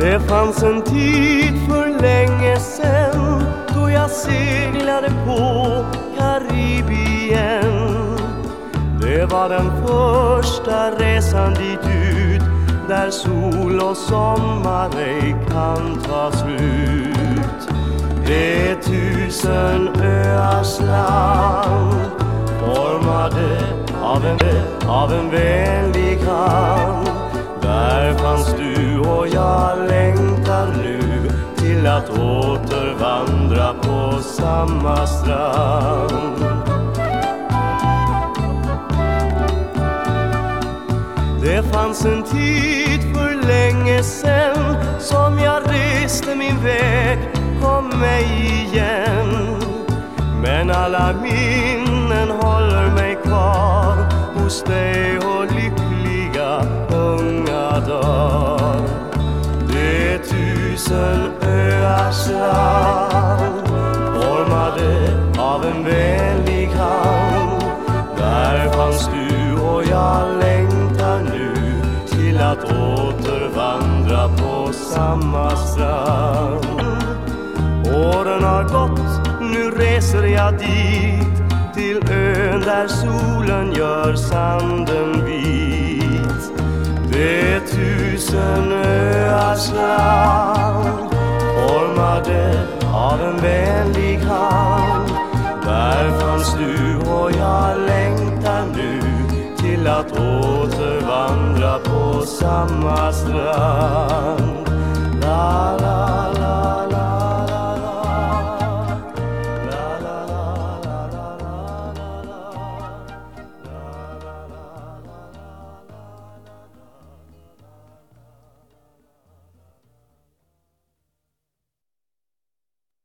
Det fanns en tid för länge sen då jag seglade på Karibien. Det var den första resan dit ut där sol och sommar ej kan ta slut. Det är tusen öars land formade av en, av en vänlig hand. Samma strand. Det fanns en tid för länge sen som jag reste min väg, kom mig igen. Men alla minnen håller mig kvar hos dig och lyckliga unga dagar. Det är tusen öars land av en vänlig hand. Där fanns du och jag längtar nu till att återvandra på samma strand. Åren har gått, nu reser jag dit till ön där solen gör sanden vit. Det är tusen öars land formade av en vänlig hand. Du och jag längtar nu till att återvandra på samma strand.